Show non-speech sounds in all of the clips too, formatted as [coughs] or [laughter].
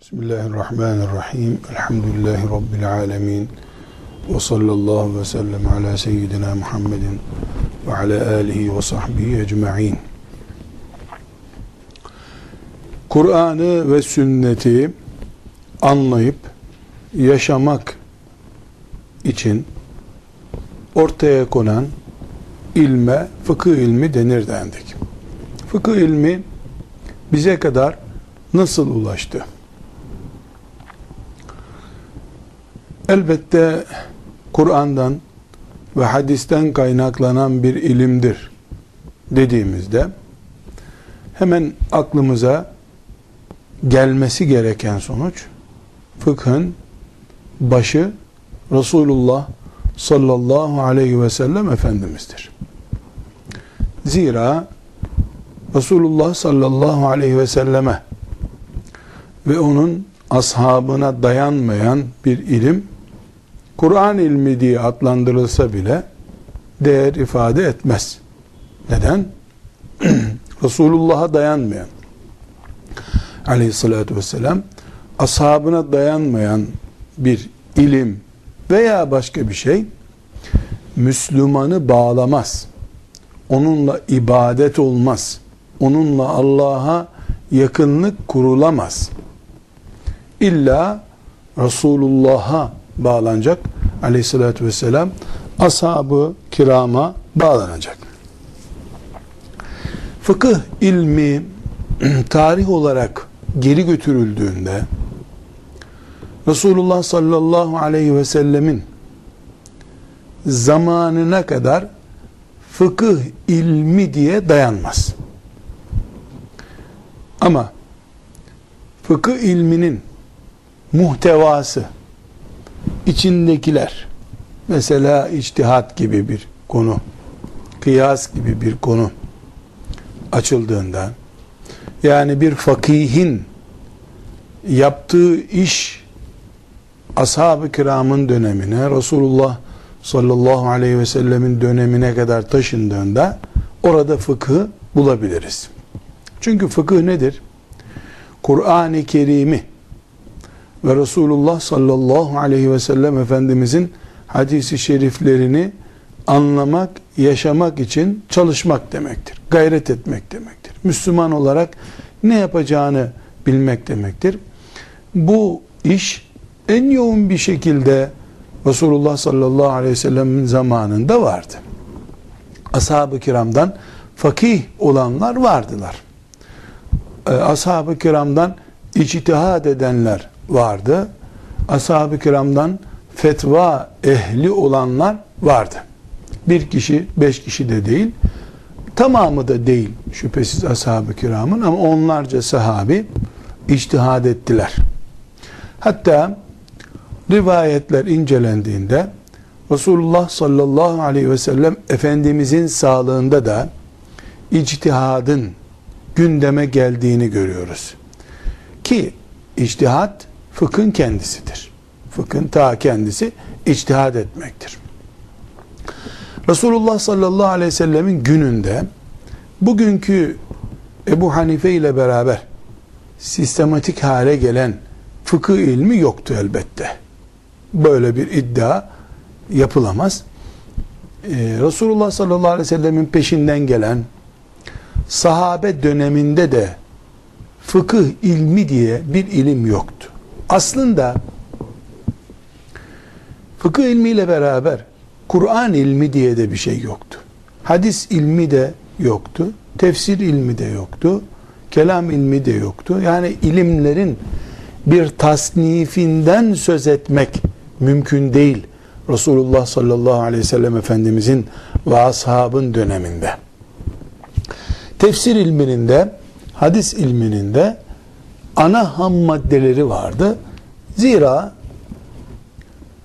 Bismillahirrahmanirrahim. Elhamdülillahi Rabbil alemin. Ve sallallahu ve sellem ala seyyidina Muhammedin ve ala alihi ve sahbihi ecma'in. Kur'an'ı ve sünneti anlayıp yaşamak için ortaya konan ilme fıkıh ilmi denir dendik. Fıkıh ilmi bize kadar nasıl ulaştı? Elbette Kur'an'dan ve hadisten kaynaklanan bir ilimdir dediğimizde hemen aklımıza gelmesi gereken sonuç fıkhın başı Resulullah sallallahu aleyhi ve sellem Efendimiz'dir. Zira Resulullah sallallahu aleyhi ve selleme ve onun ashabına dayanmayan bir ilim Kur'an ilmi diye adlandırılsa bile değer ifade etmez. Neden? [clears throat] Resulullah'a dayanmayan aleyhissalatü vesselam ashabına dayanmayan bir ilim veya başka bir şey Müslümanı bağlamaz. Onunla ibadet olmaz. Onunla Allah'a yakınlık kurulamaz. İlla Resulullah'a bağlanacak aleyhissalatü vesselam ashabı kirama bağlanacak. Fıkıh ilmi [clears throat] tarih olarak geri götürüldüğünde Resulullah sallallahu aleyhi ve sellemin zamanına kadar fıkıh ilmi diye dayanmaz. Ama fıkıh ilminin muhtevası içindekiler mesela içtihat gibi bir konu kıyas gibi bir konu açıldığında yani bir fakihin yaptığı iş ashab-ı kiramın dönemine Resulullah sallallahu aleyhi ve sellemin dönemine kadar taşındığında orada fıkı bulabiliriz. Çünkü fıkıh nedir? Kur'an-ı Kerim'i ve Resulullah sallallahu aleyhi ve sellem Efendimizin hadisi şeriflerini anlamak, yaşamak için çalışmak demektir. Gayret etmek demektir. Müslüman olarak ne yapacağını bilmek demektir. Bu iş en yoğun bir şekilde Resulullah sallallahu aleyhi ve sellem'in zamanında vardı. Ashab-ı kiramdan fakih olanlar vardılar. Ee, Ashab-ı kiramdan içtihad edenler vardı. Ashab-ı kiramdan fetva ehli olanlar vardı. Bir kişi, beş kişi de değil. Tamamı da değil şüphesiz ashab-ı kiramın ama onlarca sahabi içtihad ettiler. Hatta rivayetler incelendiğinde Resulullah sallallahu aleyhi ve sellem Efendimizin sağlığında da içtihadın gündeme geldiğini görüyoruz. Ki içtihat fıkhın kendisidir. Fıkhın ta kendisi içtihad etmektir. Resulullah sallallahu aleyhi ve sellemin gününde bugünkü Ebu Hanife ile beraber sistematik hale gelen fıkıh ilmi yoktu elbette. Böyle bir iddia yapılamaz. Ee, Resulullah sallallahu aleyhi ve sellemin peşinden gelen sahabe döneminde de fıkıh ilmi diye bir ilim yoktu. Aslında fıkıh ilmiyle beraber Kur'an ilmi diye de bir şey yoktu. Hadis ilmi de yoktu. Tefsir ilmi de yoktu. Kelam ilmi de yoktu. Yani ilimlerin bir tasnifinden söz etmek mümkün değil. Resulullah sallallahu aleyhi ve sellem Efendimizin ve ashabın döneminde. Tefsir ilminin de hadis ilminin de ana ham maddeleri vardı. Zira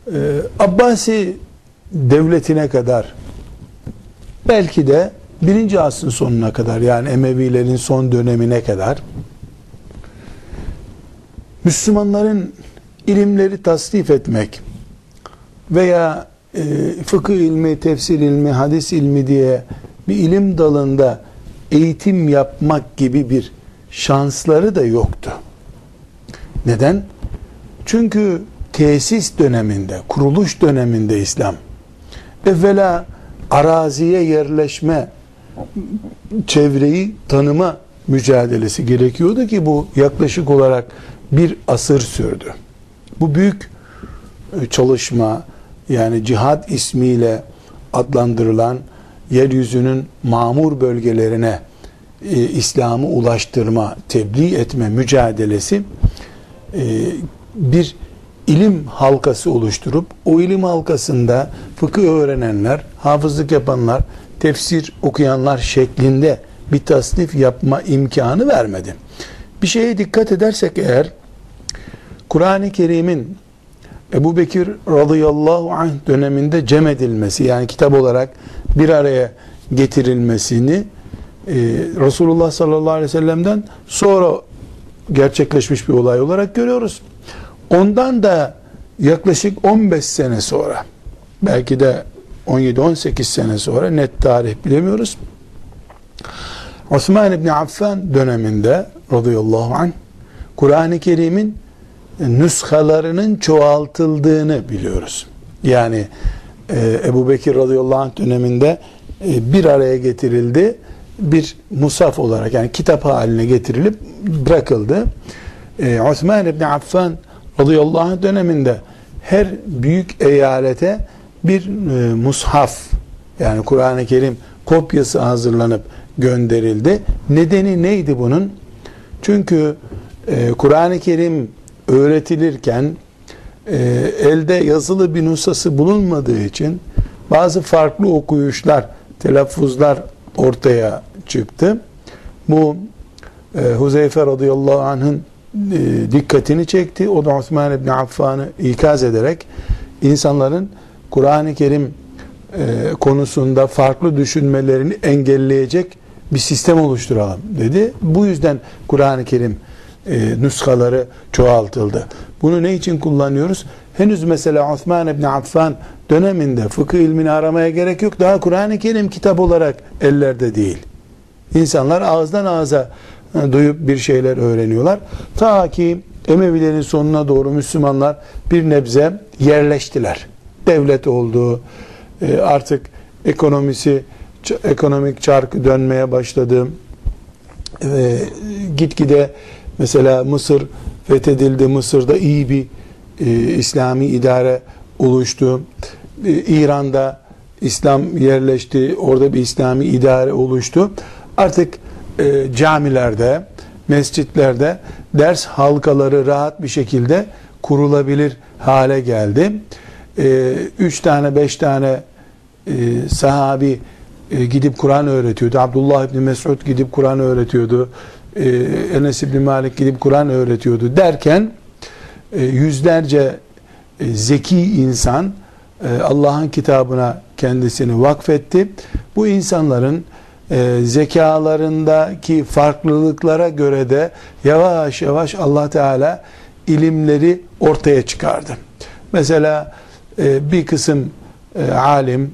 e, Abbasi devletine kadar belki de birinci asrın sonuna kadar yani Emevilerin son dönemine kadar Müslümanların ilimleri tasdif etmek veya e, fıkıh ilmi, tefsir ilmi, hadis ilmi diye bir ilim dalında eğitim yapmak gibi bir şansları da yoktu. Neden? Çünkü tesis döneminde, kuruluş döneminde İslam evvela araziye yerleşme, çevreyi tanıma mücadelesi gerekiyordu ki bu yaklaşık olarak bir asır sürdü. Bu büyük e, çalışma yani cihad ismiyle adlandırılan yeryüzünün mamur bölgelerine e, İslam'ı ulaştırma, tebliğ etme mücadelesi e, bir ilim halkası oluşturup o ilim halkasında fıkıh öğrenenler, hafızlık yapanlar, tefsir okuyanlar şeklinde bir tasnif yapma imkanı vermedi. Bir şeye dikkat edersek eğer Kur'an-ı Kerim'in Ebu Bekir radıyallahu anh döneminde cem edilmesi yani kitap olarak bir araya getirilmesini e, Resulullah sallallahu aleyhi ve sellem'den sonra gerçekleşmiş bir olay olarak görüyoruz. Ondan da yaklaşık 15 sene sonra belki de 17-18 sene sonra net tarih bilemiyoruz. Osman İbni Affan döneminde radıyallahu anh Kur'an-ı Kerim'in nüshalarının çoğaltıldığını biliyoruz. Yani e, Ebu Bekir radıyallahu anh döneminde e, bir araya getirildi. Bir musaf olarak yani kitap haline getirilip bırakıldı. E, Osman İbni Affan radıyallahu anh döneminde her büyük eyalete bir e, mushaf yani Kur'an-ı Kerim kopyası hazırlanıp gönderildi. Nedeni neydi bunun? Çünkü e, Kur'an-ı Kerim öğretilirken e, elde yazılı bir nusası bulunmadığı için bazı farklı okuyuşlar, telaffuzlar ortaya çıktı. Bu e, Huzeyfe radıyallahu anh'ın dikkatini çekti. O da Osman İbni Affan'ı ikaz ederek insanların Kur'an-ı Kerim e, konusunda farklı düşünmelerini engelleyecek bir sistem oluşturalım dedi. Bu yüzden Kur'an-ı Kerim e, nüshaları çoğaltıldı. Bunu ne için kullanıyoruz? Henüz mesela Osman İbni Affan döneminde fıkıh ilmini aramaya gerek yok. Daha Kur'an-ı Kerim kitap olarak ellerde değil. İnsanlar ağızdan ağza e, duyup bir şeyler öğreniyorlar. Ta ki Emevilerin sonuna doğru Müslümanlar bir nebze yerleştiler. Devlet oldu. E, artık ekonomisi ekonomik çarkı dönmeye başladı. Gitgide mesela Mısır fethedildi. Mısır'da iyi bir e, İslami idare oluştu. E, İran'da İslam yerleşti. Orada bir İslami idare oluştu. Artık e, camilerde, mescitlerde ders halkaları rahat bir şekilde kurulabilir hale geldi. E, üç tane, beş tane e, sahabi e, gidip Kur'an öğretiyordu. Abdullah İbni Mesud gidip Kur'an öğretiyordu. E, Enes İbni Malik gidip Kur'an öğretiyordu derken e, yüzlerce e, zeki insan e, Allah'ın kitabına kendisini vakfetti. Bu insanların e, zekalarındaki farklılıklara göre de yavaş yavaş Allah Teala ilimleri ortaya çıkardı. Mesela e, bir kısım e, alim,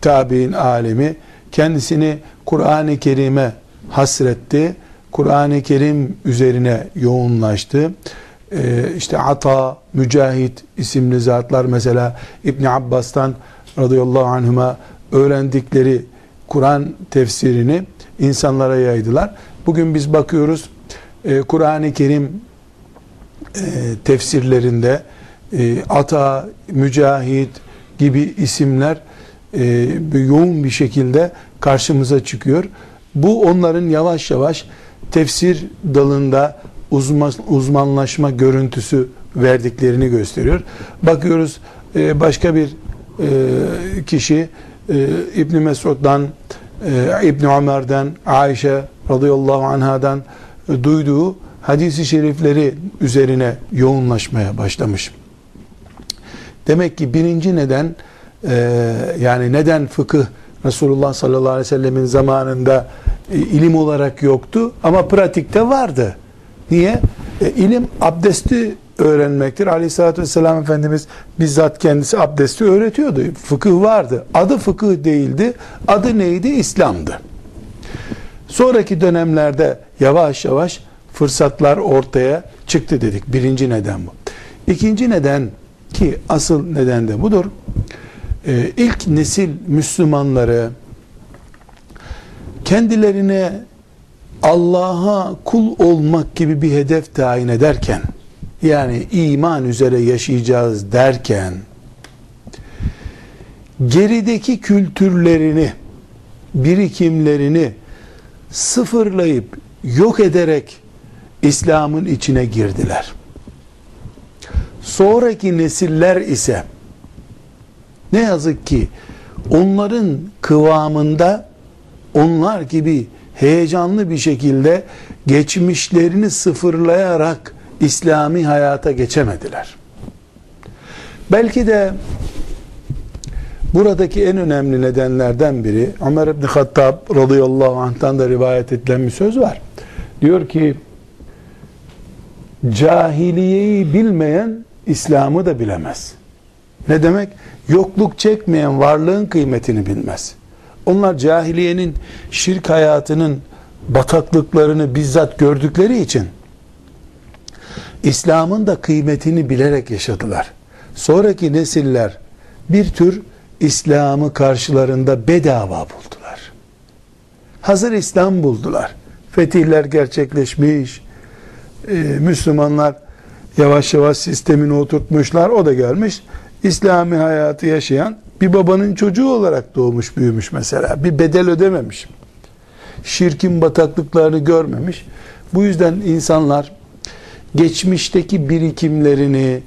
tabi'in alimi kendisini Kur'an-ı Kerim'e hasretti. Kur'an-ı Kerim üzerine yoğunlaştı. Ee, işte Ata, Mücahit isimli zatlar mesela İbn Abbas'tan radıyallahu anhuma öğrendikleri Kur'an tefsirini insanlara yaydılar. Bugün biz bakıyoruz e, Kur'an-ı Kerim e, tefsirlerinde e, Ata, Mücahit gibi isimler e, yoğun bir şekilde karşımıza çıkıyor. Bu onların yavaş yavaş tefsir dalında uzman, uzmanlaşma görüntüsü verdiklerini gösteriyor. Bakıyoruz e, başka bir e, kişi e, İbni Mesud'dan, e, İbni Ömer'den, Ayşe radıyallahu anhadan e, duyduğu hadisi şerifleri üzerine yoğunlaşmaya başlamış. Demek ki birinci neden e, yani neden fıkıh Resulullah sallallahu aleyhi ve sellemin zamanında e, ilim olarak yoktu ama pratikte vardı. Niye? E, ilim abdesti öğrenmektir. Aleyhissalatü vesselam Efendimiz bizzat kendisi abdesti öğretiyordu. Fıkıh vardı. Adı fıkıh değildi. Adı neydi? İslam'dı. Sonraki dönemlerde yavaş yavaş fırsatlar ortaya çıktı dedik. Birinci neden bu. İkinci neden ki asıl neden de budur. Ee, ilk nesil Müslümanları kendilerine Allah'a kul olmak gibi bir hedef tayin ederken yani iman üzere yaşayacağız derken gerideki kültürlerini birikimlerini sıfırlayıp yok ederek İslam'ın içine girdiler. Sonraki nesiller ise ne yazık ki onların kıvamında onlar gibi heyecanlı bir şekilde geçmişlerini sıfırlayarak İslami hayata geçemediler. Belki de buradaki en önemli nedenlerden biri Ömer İbni Hattab radıyallahu anh'tan da rivayet edilen bir söz var. Diyor ki cahiliyeyi bilmeyen İslam'ı da bilemez. Ne demek? Yokluk çekmeyen varlığın kıymetini bilmez. Onlar cahiliyenin şirk hayatının bataklıklarını bizzat gördükleri için İslam'ın da kıymetini bilerek yaşadılar. Sonraki nesiller bir tür İslam'ı karşılarında bedava buldular. Hazır İslam buldular. Fetihler gerçekleşmiş. Ee, Müslümanlar yavaş yavaş sistemini oturtmuşlar. O da gelmiş. İslami hayatı yaşayan bir babanın çocuğu olarak doğmuş büyümüş mesela. Bir bedel ödememiş. Şirkin bataklıklarını görmemiş. Bu yüzden insanlar geçmişteki birikimlerini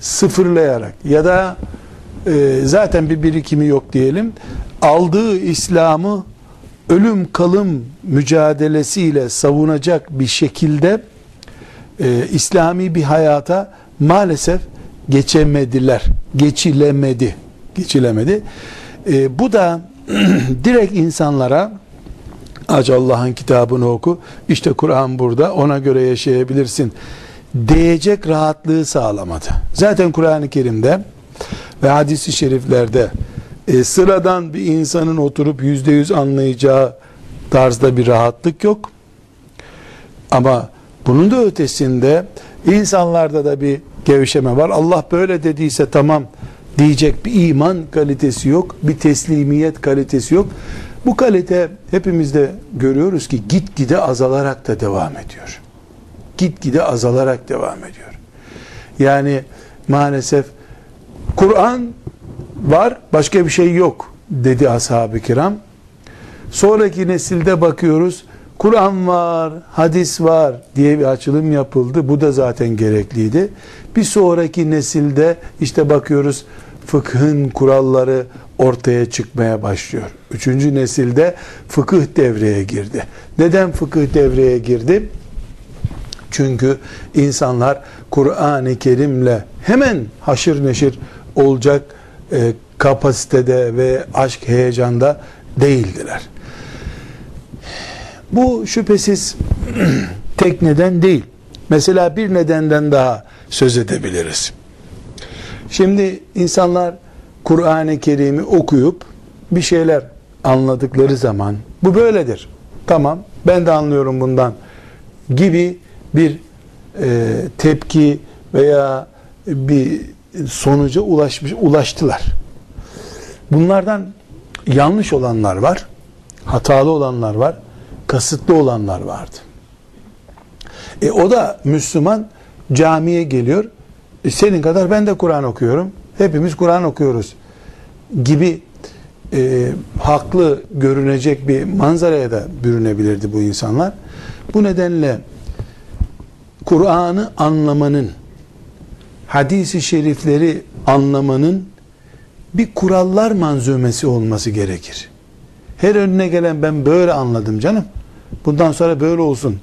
sıfırlayarak ya da e, zaten bir birikimi yok diyelim aldığı İslam'ı ölüm kalım mücadelesiyle savunacak bir şekilde e, İslami bir hayata maalesef geçemediler. Geçilemedi. Geçilemedi. E, bu da [clears throat] direkt insanlara aç Allah'ın kitabını oku. İşte Kur'an burada. Ona göre yaşayabilirsin. Diyecek rahatlığı sağlamadı. Zaten Kur'an-ı Kerim'de ve hadisi şeriflerde e, sıradan bir insanın oturup yüzde yüz anlayacağı tarzda bir rahatlık yok. Ama bunun da ötesinde insanlarda da bir gevşeme var. Allah böyle dediyse tamam diyecek bir iman kalitesi yok. Bir teslimiyet kalitesi yok. Bu kalite hepimizde görüyoruz ki gitgide azalarak da devam ediyor. Gitgide azalarak devam ediyor. Yani maalesef Kur'an var başka bir şey yok dedi ashab-ı kiram. Sonraki nesilde bakıyoruz Kur'an var, hadis var diye bir açılım yapıldı. Bu da zaten gerekliydi. Bir sonraki nesilde işte bakıyoruz fıkhın kuralları ortaya çıkmaya başlıyor. Üçüncü nesilde fıkıh devreye girdi. Neden fıkıh devreye girdi? Çünkü insanlar Kur'an-ı Kerim'le hemen haşır neşir olacak e, kapasitede ve aşk heyecanda değildiler. Bu şüphesiz [clears throat] tek neden değil. Mesela bir nedenden daha söz edebiliriz. Şimdi insanlar Kur'an-ı Kerim'i okuyup bir şeyler anladıkları zaman bu böyledir. Tamam ben de anlıyorum bundan gibi bir e, tepki veya bir sonuca ulaşmış ulaştılar. Bunlardan yanlış olanlar var, hatalı olanlar var, kasıtlı olanlar vardı. E o da Müslüman camiye geliyor. E senin kadar ben de Kur'an okuyorum. Hepimiz Kur'an okuyoruz gibi e, haklı görünecek bir manzaraya da bürünebilirdi bu insanlar. Bu nedenle Kur'an'ı anlamanın, hadisi şerifleri anlamanın bir kurallar manzumesi olması gerekir. Her önüne gelen ben böyle anladım canım. Bundan sonra böyle olsun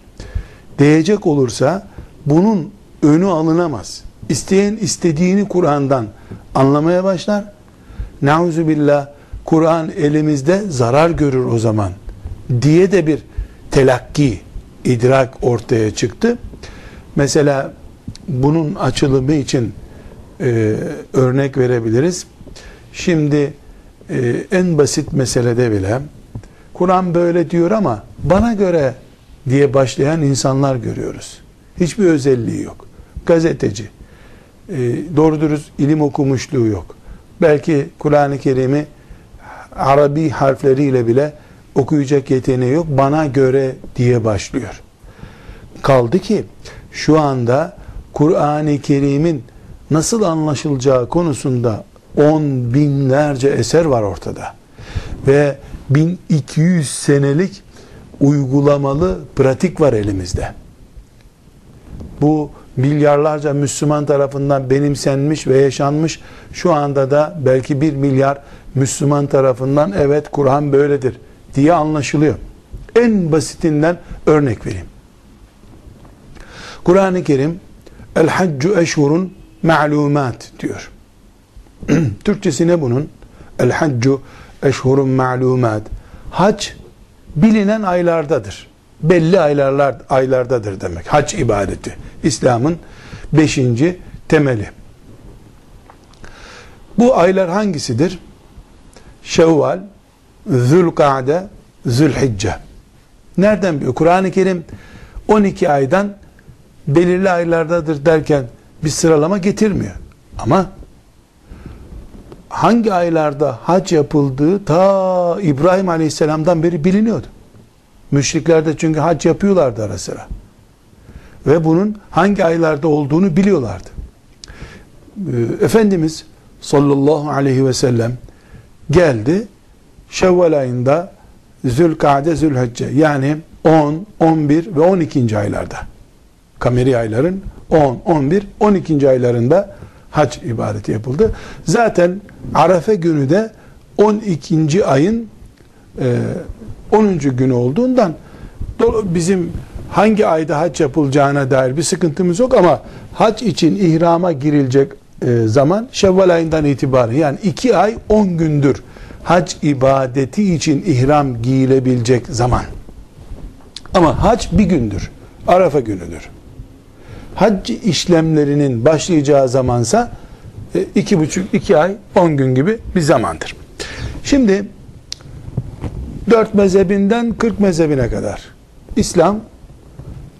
diyecek olursa bunun önü alınamaz. İsteyen istediğini Kur'an'dan anlamaya başlar. Nauzu billah Kur'an elimizde zarar görür o zaman diye de bir telakki, idrak ortaya çıktı. Mesela bunun açılımı için e, örnek verebiliriz. Şimdi e, en basit meselede bile Kur'an böyle diyor ama bana göre diye başlayan insanlar görüyoruz. Hiçbir özelliği yok. Gazeteci. E, doğru dürüst ilim okumuşluğu yok. Belki Kur'an-ı Kerim'i Arabi harfleriyle bile okuyacak yeteneği yok. Bana göre diye başlıyor. Kaldı ki şu anda Kur'an-ı Kerim'in nasıl anlaşılacağı konusunda on binlerce eser var ortada. Ve 1200 senelik uygulamalı pratik var elimizde. Bu milyarlarca Müslüman tarafından benimsenmiş ve yaşanmış. Şu anda da belki bir milyar Müslüman tarafından evet Kur'an böyledir diye anlaşılıyor. En basitinden örnek vereyim. Kur'an-ı Kerim El haccu eşhurun ma'lumat diyor. [clears throat] Türkçesi ne bunun? El haccu eşhurun ma'lumat. Hac bilinen aylardadır. Belli aylarlar aylardadır demek. Hac ibadeti. İslam'ın beşinci temeli. Bu aylar hangisidir? Şevval, Zülkade, Zülhicce. Nereden biliyor? Kur'an-ı Kerim 12 aydan belirli aylardadır derken bir sıralama getirmiyor. Ama hangi aylarda hac yapıldığı ta İbrahim Aleyhisselam'dan beri biliniyordu. Müşrikler de çünkü hac yapıyorlardı ara sıra. Ve bunun hangi aylarda olduğunu biliyorlardı. Ee, Efendimiz sallallahu aleyhi ve sellem geldi. Şevval ayında Zülkade, Zülhicce yani 10, 11 ve 12. aylarda kameri ayların 10, 11, 12. aylarında hac ibadeti yapıldı. Zaten Arafe günü de 12. ayın e, 10. günü olduğundan bizim hangi ayda hac yapılacağına dair bir sıkıntımız yok ama hac için ihrama girilecek e, zaman Şevval ayından itibaren yani 2 ay 10 gündür hac ibadeti için ihram giyilebilecek zaman. Ama hac bir gündür. Arafa günüdür hac işlemlerinin başlayacağı zamansa e, iki buçuk, iki ay, on gün gibi bir zamandır. Şimdi dört mezhebinden kırk mezhebine kadar İslam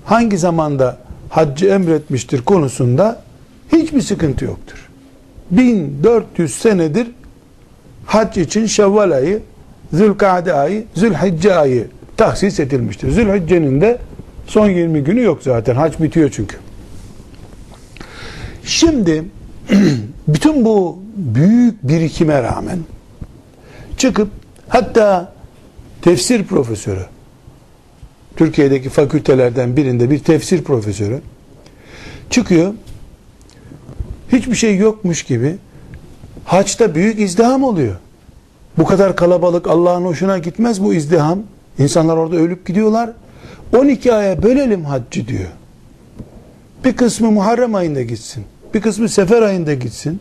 hangi zamanda haccı emretmiştir konusunda hiçbir sıkıntı yoktur. 1400 senedir hac için Şevval ayı, Zülkade ayı, Zülhicce ayı tahsis edilmiştir. Zülhicce'nin de son 20 günü yok zaten. Hac bitiyor çünkü. Şimdi [clears throat] bütün bu büyük birikime rağmen çıkıp hatta tefsir profesörü Türkiye'deki fakültelerden birinde bir tefsir profesörü çıkıyor hiçbir şey yokmuş gibi haçta büyük izdiham oluyor. Bu kadar kalabalık Allah'ın hoşuna gitmez bu izdiham. İnsanlar orada ölüp gidiyorlar. 12 aya bölelim haccı diyor. Bir kısmı Muharrem ayında gitsin. Bir kısmı sefer ayında gitsin.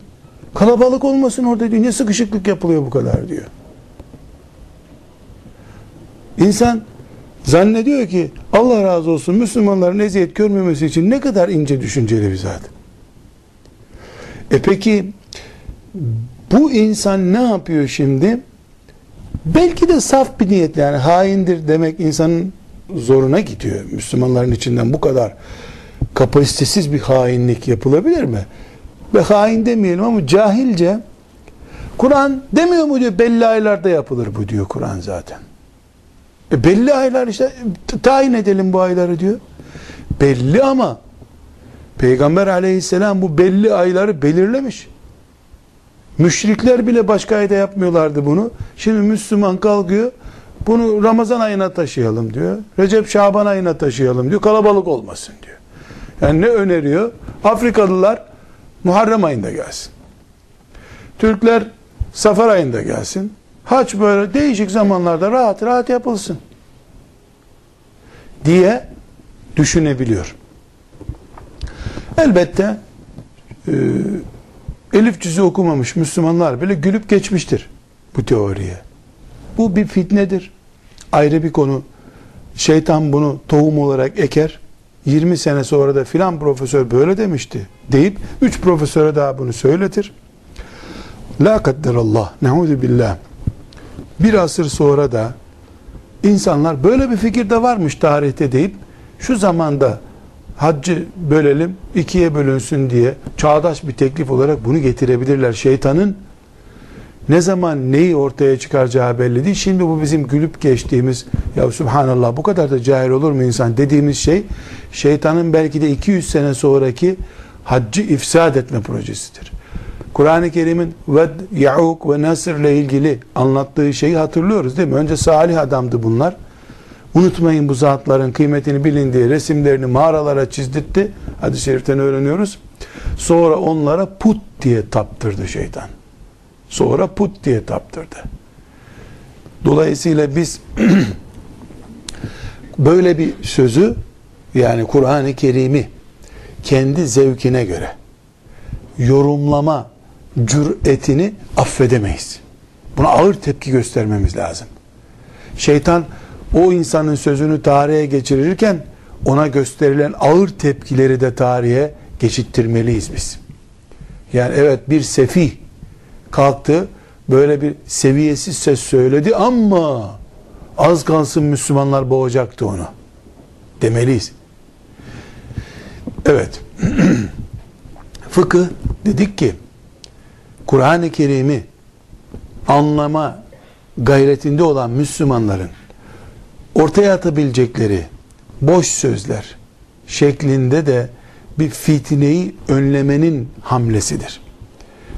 Kalabalık olmasın orada diyor. Niye sıkışıklık yapılıyor bu kadar diyor. İnsan zannediyor ki Allah razı olsun Müslümanların eziyet görmemesi için ne kadar ince düşünceli bir zat. E peki bu insan ne yapıyor şimdi? Belki de saf bir niyetle yani haindir demek insanın zoruna gidiyor. Müslümanların içinden bu kadar kapasitesiz bir hainlik yapılabilir mi? Ve hain demeyelim ama cahilce Kur'an demiyor mu diyor belli aylarda yapılır bu diyor Kur'an zaten. E belli aylar işte tayin edelim bu ayları diyor. Belli ama Peygamber aleyhisselam bu belli ayları belirlemiş. Müşrikler bile başka ayda yapmıyorlardı bunu. Şimdi Müslüman kalkıyor. Bunu Ramazan ayına taşıyalım diyor. Recep Şaban ayına taşıyalım diyor. Kalabalık olmasın diyor. Yani ne öneriyor? Afrikalılar Muharrem ayında gelsin. Türkler Safar ayında gelsin. Haç böyle değişik zamanlarda rahat rahat yapılsın. Diye düşünebiliyor. Elbette e, elif cüzü okumamış Müslümanlar bile gülüp geçmiştir bu teoriye. Bu bir fitnedir. Ayrı bir konu. Şeytan bunu tohum olarak eker. 20 sene sonra da filan profesör böyle demişti deyip 3 profesöre daha bunu söyletir. La kadderallah, nehudu billah. Bir asır sonra da insanlar böyle bir fikir de varmış tarihte deyip şu zamanda haccı bölelim, ikiye bölünsün diye çağdaş bir teklif olarak bunu getirebilirler. Şeytanın ne zaman neyi ortaya çıkaracağı belli değil. Şimdi bu bizim gülüp geçtiğimiz ya subhanallah bu kadar da cahil olur mu insan dediğimiz şey şeytanın belki de 200 sene sonraki haccı ifsad etme projesidir. Kur'an-ı Kerim'in ve Ya'uk ve Nasr ile ilgili anlattığı şeyi hatırlıyoruz değil mi? Önce salih adamdı bunlar. Unutmayın bu zatların kıymetini bilin diye resimlerini mağaralara çizdirtti. Hadis-i şeriften öğreniyoruz. Sonra onlara put diye taptırdı şeytan. Sonra put diye taptırdı. Dolayısıyla biz [clears throat] böyle bir sözü yani Kur'an-ı Kerim'i kendi zevkine göre yorumlama cüretini affedemeyiz. Buna ağır tepki göstermemiz lazım. Şeytan o insanın sözünü tarihe geçirirken ona gösterilen ağır tepkileri de tarihe geçittirmeliyiz biz. Yani evet bir sefih kalktı böyle bir seviyesiz ses söyledi ama az kalsın Müslümanlar boğacaktı onu demeliyiz. Evet. [clears throat] Fıkıh dedik ki Kur'an-ı Kerim'i anlama gayretinde olan Müslümanların ortaya atabilecekleri boş sözler şeklinde de bir fitneyi önlemenin hamlesidir.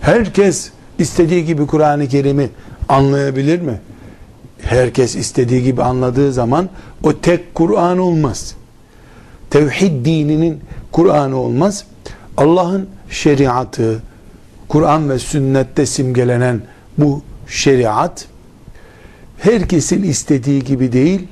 Herkes istediği gibi Kur'an-ı Kerim'i anlayabilir mi? Herkes istediği gibi anladığı zaman o tek Kur'an olmaz. Tevhid dininin Kur'an'ı olmaz. Allah'ın şeriatı, Kur'an ve sünnette simgelenen bu şeriat herkesin istediği gibi değil,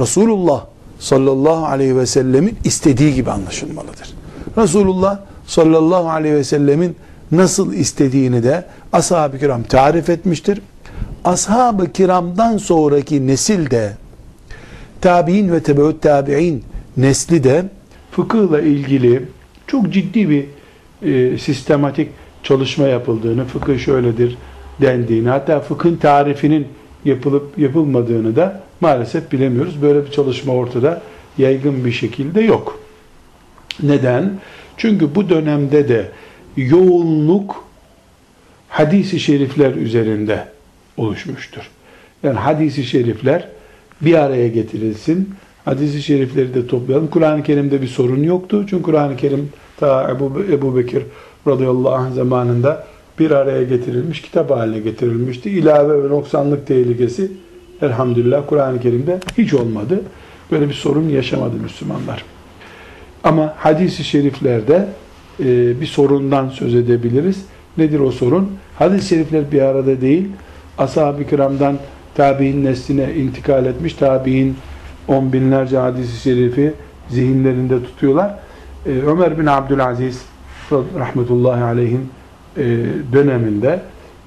Resulullah sallallahu aleyhi ve sellemin istediği gibi anlaşılmalıdır. Resulullah sallallahu aleyhi ve sellemin nasıl istediğini de ashab-ı kiram tarif etmiştir. Ashab-ı kiramdan sonraki nesil de tabi'in ve tebeut tabi'in nesli de fıkıhla ilgili çok ciddi bir e, sistematik çalışma yapıldığını, fıkıh şöyledir dendiğini, hatta fıkhın tarifinin yapılıp yapılmadığını da maalesef bilemiyoruz. Böyle bir çalışma ortada yaygın bir şekilde yok. Neden? Çünkü bu dönemde de yoğunluk hadisi şerifler üzerinde oluşmuştur. Yani hadisi şerifler bir araya getirilsin. Hadisi şerifleri de toplayalım. Kur'an-ı Kerim'de bir sorun yoktu. Çünkü Kur'an-ı Kerim ta Ebu, Ebu Bekir radıyallahu anh zamanında bir araya getirilmiş, kitap haline getirilmişti. İlave ve noksanlık tehlikesi elhamdülillah Kur'an-ı Kerim'de hiç olmadı. Böyle bir sorun yaşamadı Müslümanlar. Ama hadis-i şeriflerde e, bir sorundan söz edebiliriz. Nedir o sorun? Hadis-i şerifler bir arada değil. Ashab-ı kiramdan tabi'in nesline intikal etmiş. Tabi'in on binlerce hadis-i şerifi zihinlerinde tutuyorlar. Ee, Ömer bin Abdülaziz rahmetullahi aleyhin e, döneminde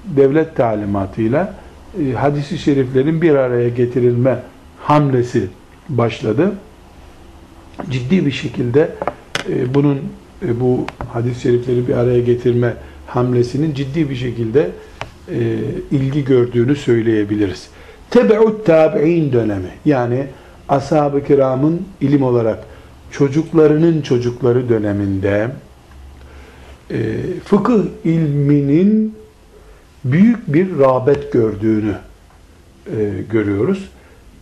devlet talimatıyla e, hadisi şeriflerin bir araya getirilme hamlesi başladı. Ciddi bir şekilde e, bunun bu hadis-i şerifleri bir araya getirme hamlesinin ciddi bir şekilde ilgi gördüğünü söyleyebiliriz. Tebeut tabi'in dönemi yani ashab-ı kiramın ilim olarak çocuklarının çocukları döneminde e, fıkıh ilminin büyük bir rağbet gördüğünü e, görüyoruz.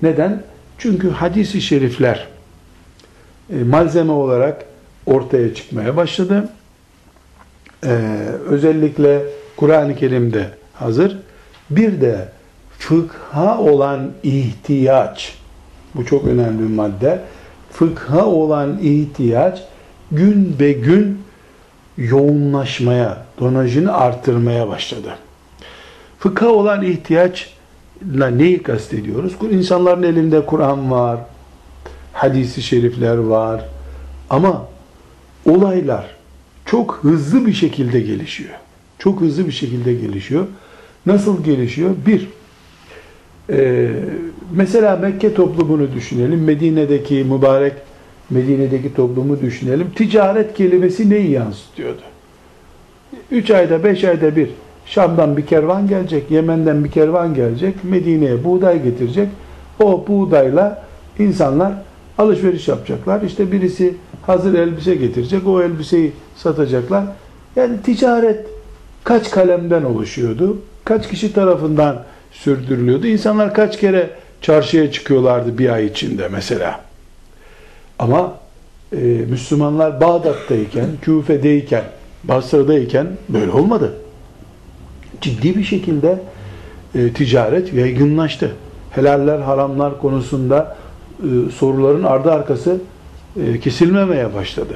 Neden? Çünkü hadisi şerifler e, malzeme olarak ortaya çıkmaya başladı. E, özellikle Kur'an-ı Kerim'de hazır. Bir de fıkha olan ihtiyaç, bu çok önemli bir madde. Fıkha olan ihtiyaç gün be gün yoğunlaşmaya, donajını artırmaya başladı. Fıkha olan ihtiyaçla neyi kastediyoruz? İnsanların elinde Kur'an var, hadisi şerifler var ama olaylar çok hızlı bir şekilde gelişiyor. Çok hızlı bir şekilde gelişiyor. Nasıl gelişiyor? Bir, e, mesela Mekke toplumunu düşünelim. Medine'deki mübarek Medine'deki toplumu düşünelim. Ticaret kelimesi neyi yansıtıyordu? Üç ayda, beş ayda bir Şam'dan bir kervan gelecek, Yemen'den bir kervan gelecek, Medine'ye buğday getirecek. O buğdayla insanlar alışveriş yapacaklar. İşte birisi hazır elbise getirecek, o elbiseyi satacaklar. Yani ticaret kaç kalemden oluşuyordu? Kaç kişi tarafından sürdürülüyordu? İnsanlar kaç kere çarşıya çıkıyorlardı bir ay içinde mesela. Ama e, Müslümanlar Bağdat'tayken, Küfe'deyken, Basra'dayken böyle olmadı. Ciddi bir şekilde e, ticaret yaygınlaştı. Helaller, haramlar konusunda e, soruların ardı arkası e, kesilmemeye başladı.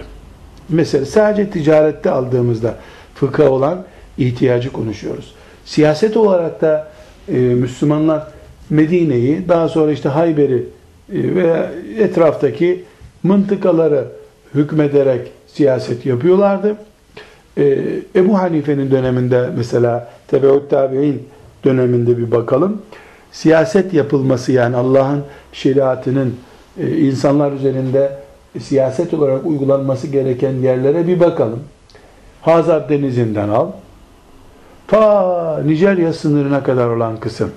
Mesela sadece ticarette aldığımızda fıkha olan ihtiyacı konuşuyoruz. Siyaset olarak da e, Müslümanlar Medine'yi, daha sonra işte Hayber'i e, ve etraftaki mıntıkaları hükmederek siyaset yapıyorlardı. E, Ebu Hanife'nin döneminde mesela Tebeut Tabi'in döneminde bir bakalım. Siyaset yapılması yani Allah'ın şeriatının e, insanlar üzerinde siyaset olarak uygulanması gereken yerlere bir bakalım. Hazar Denizi'nden al. Ta Nijerya sınırına kadar olan kısım.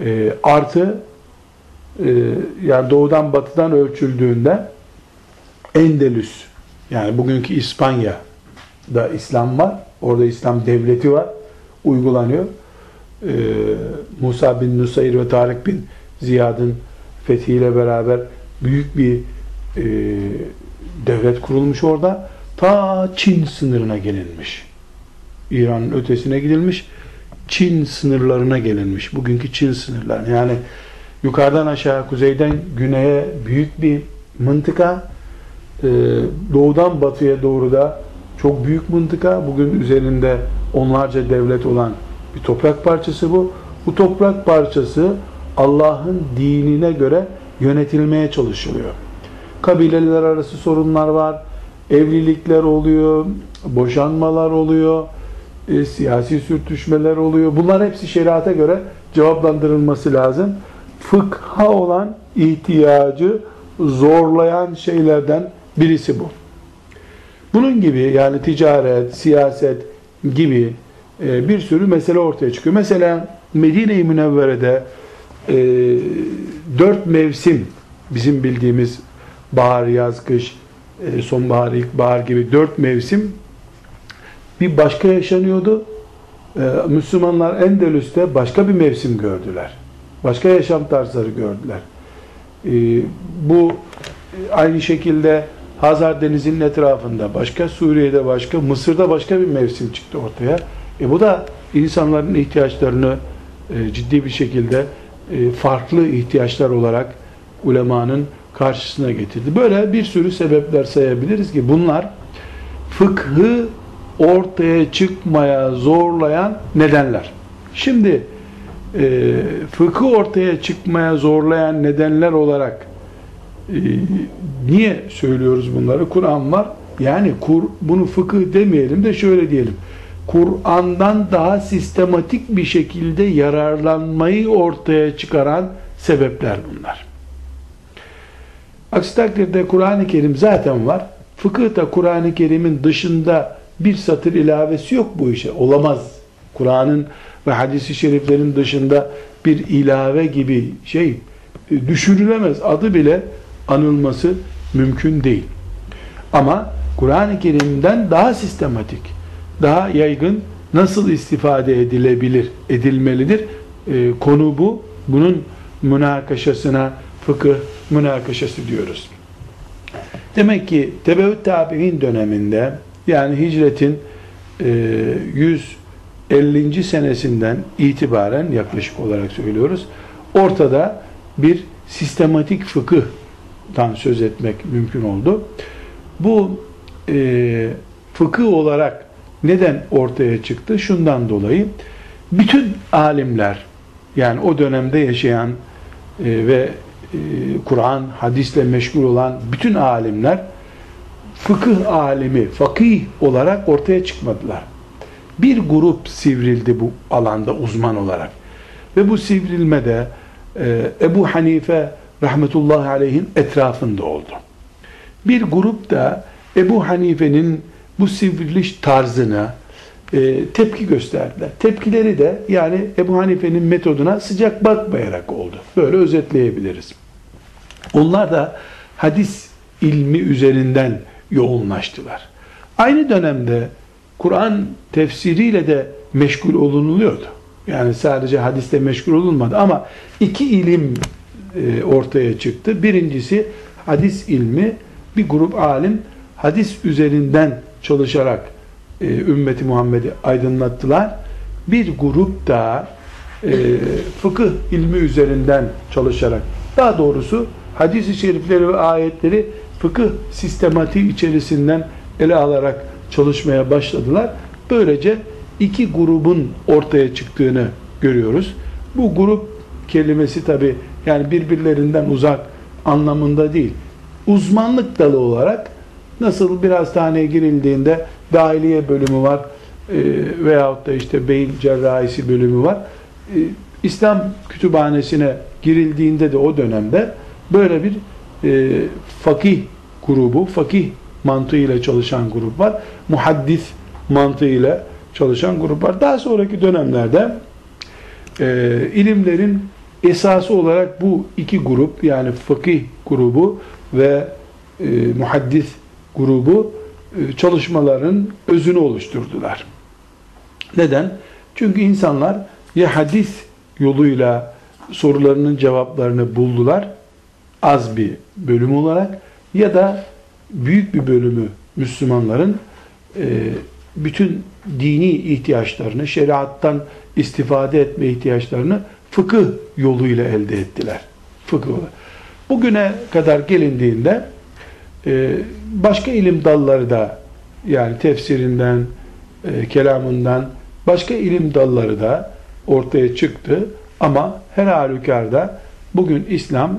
E, artı e, yani doğudan batıdan ölçüldüğünde Endelüs yani bugünkü İspanya'da İslam var. Orada İslam devleti var. Uygulanıyor. Ee, Musa bin Nusayr ve Tarık bin Ziyad'ın fethiyle beraber büyük bir e, devlet kurulmuş orada. Ta Çin sınırına gelinmiş. İran'ın ötesine gidilmiş. Çin sınırlarına gelinmiş. Bugünkü Çin sınırlarına. Yani yukarıdan aşağı, kuzeyden güneye büyük bir mıntıka. Ee, doğudan batıya doğru da çok büyük mıntıka. Bugün üzerinde onlarca devlet olan bir toprak parçası bu. Bu toprak parçası Allah'ın dinine göre yönetilmeye çalışılıyor. Kabileler arası sorunlar var, evlilikler oluyor, boşanmalar oluyor, e, siyasi sürtüşmeler oluyor. Bunlar hepsi şeriata göre cevaplandırılması lazım. Fıkha olan ihtiyacı zorlayan şeylerden birisi bu. Bunun gibi yani ticaret, siyaset gibi e, bir sürü mesele ortaya çıkıyor. Mesela Medine-i Münevvere'de e, dört mevsim bizim bildiğimiz bahar, yaz, kış, e, sonbahar, ilkbahar gibi dört mevsim bir başka yaşanıyordu. E, Müslümanlar Endelüs'te başka bir mevsim gördüler. Başka yaşam tarzları gördüler. E, bu aynı şekilde Hazar Denizi'nin etrafında başka, Suriye'de başka, Mısır'da başka bir mevsim çıktı ortaya. E bu da insanların ihtiyaçlarını e, ciddi bir şekilde farklı ihtiyaçlar olarak ulemanın karşısına getirdi. Böyle bir sürü sebepler sayabiliriz ki bunlar fıkhı ortaya çıkmaya zorlayan nedenler. Şimdi e, fıkhı ortaya çıkmaya zorlayan nedenler olarak e, niye söylüyoruz bunları? Kur'an var. Yani kur, bunu fıkıh demeyelim de şöyle diyelim. Kur'an'dan daha sistematik bir şekilde yararlanmayı ortaya çıkaran sebepler bunlar. Aksi takdirde Kur'an-ı Kerim zaten var. Fıkıh Kur'an-ı Kerim'in dışında bir satır ilavesi yok bu işe. Olamaz. Kur'an'ın ve hadisi şeriflerin dışında bir ilave gibi şey e, düşürülemez. Adı bile anılması mümkün değil. Ama Kur'an-ı Kerim'den daha sistematik, daha yaygın nasıl istifade edilebilir, edilmelidir? Ee, konu bu. Bunun münakaşasına fıkıh münakaşası diyoruz. Demek ki Tebeüt Tabi'in döneminde yani hicretin e, 150. senesinden itibaren yaklaşık olarak söylüyoruz. Ortada bir sistematik fıkıhtan söz etmek mümkün oldu. Bu e, fıkıh olarak neden ortaya çıktı? Şundan dolayı bütün alimler yani o dönemde yaşayan e, ve e, Kur'an, hadisle meşgul olan bütün alimler fıkıh alimi, fakih olarak ortaya çıkmadılar. Bir grup sivrildi bu alanda uzman olarak. Ve bu sivrilmede e, Ebu Hanife rahmetullahi aleyhin etrafında oldu. Bir grup da Ebu Hanife'nin bu sivriliş tarzına e, tepki gösterdiler. Tepkileri de yani Ebu Hanife'nin metoduna sıcak bakmayarak oldu. Böyle özetleyebiliriz. Onlar da hadis ilmi üzerinden yoğunlaştılar. Aynı dönemde Kur'an tefsiriyle de meşgul olunuluyordu. Yani sadece hadiste meşgul olunmadı ama iki ilim e, ortaya çıktı. Birincisi hadis ilmi, bir grup alim hadis üzerinden çalışarak e, ümmeti Muhammed'i aydınlattılar. Bir grup da e, fıkıh ilmi üzerinden çalışarak, daha doğrusu hadis-i şerifleri ve ayetleri fıkıh sistematiği içerisinden ele alarak çalışmaya başladılar. Böylece iki grubun ortaya çıktığını görüyoruz. Bu grup kelimesi tabi yani birbirlerinden uzak anlamında değil. Uzmanlık dalı olarak nasıl bir hastaneye girildiğinde dahiliye bölümü var e, veyahut da işte beyin cerrahisi bölümü var. E, İslam kütüphanesine girildiğinde de o dönemde böyle bir e, fakih grubu, fakih mantığıyla çalışan grup var. Muhaddis mantığıyla çalışan grup var. Daha sonraki dönemlerde e, ilimlerin esası olarak bu iki grup yani fakih grubu ve e, muhaddis grubu e, çalışmaların özünü oluşturdular. Neden? Çünkü insanlar ya hadis yoluyla sorularının cevaplarını buldular az bir bölüm olarak ya da büyük bir bölümü Müslümanların e, bütün dini ihtiyaçlarını, şeriattan istifade etme ihtiyaçlarını fıkıh yoluyla elde ettiler. Fıkıh yolu. Bugüne kadar gelindiğinde başka ilim dalları da yani tefsirinden, e, kelamından başka ilim dalları da ortaya çıktı. Ama her halükarda bugün İslam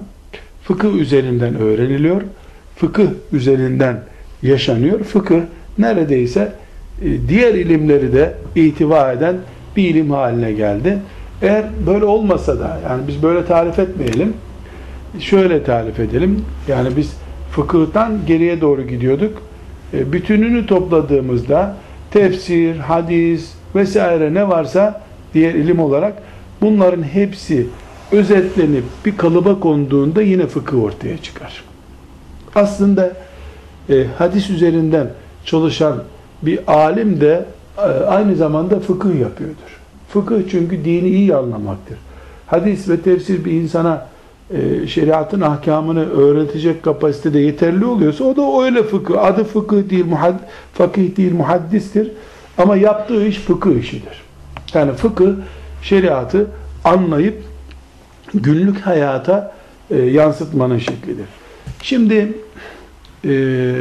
fıkıh üzerinden öğreniliyor. Fıkıh üzerinden yaşanıyor. Fıkıh neredeyse e, diğer ilimleri de itibar eden bir ilim haline geldi. Eğer böyle olmasa da yani biz böyle tarif etmeyelim. Şöyle tarif edelim. Yani biz fıkıhtan geriye doğru gidiyorduk. E, bütününü topladığımızda tefsir, hadis vesaire ne varsa diğer ilim olarak bunların hepsi özetlenip bir kalıba konduğunda yine fıkıh ortaya çıkar. Aslında e, hadis üzerinden çalışan bir alim de e, aynı zamanda fıkıh yapıyordur. Fıkıh çünkü dini iyi anlamaktır. Hadis ve tefsir bir insana e, şeriatın ahkamını öğretecek kapasitede yeterli oluyorsa o da öyle fıkıh. Adı fıkıh değil, muhad, fakih değil, muhaddistir. Ama yaptığı iş fıkıh işidir. Yani fıkıh şeriatı anlayıp günlük hayata e, yansıtmanın şeklidir. Şimdi e,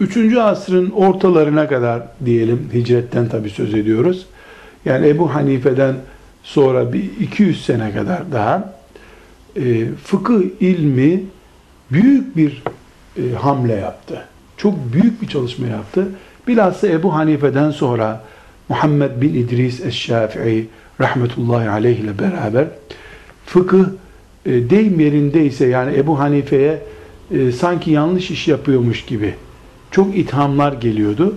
3. asrın ortalarına kadar diyelim, hicretten tabi söz ediyoruz. Yani Ebu Hanife'den sonra bir 200 sene kadar daha e, fıkıh ilmi büyük bir e, hamle yaptı. Çok büyük bir çalışma yaptı. Bilhassa Ebu Hanife'den sonra Muhammed bin İdris Eş-Şafii rahmetullahi aleyh ile beraber fıkıh e, deyim yerindeyse yani Ebu Hanife'ye e, sanki yanlış iş yapıyormuş gibi çok ithamlar geliyordu.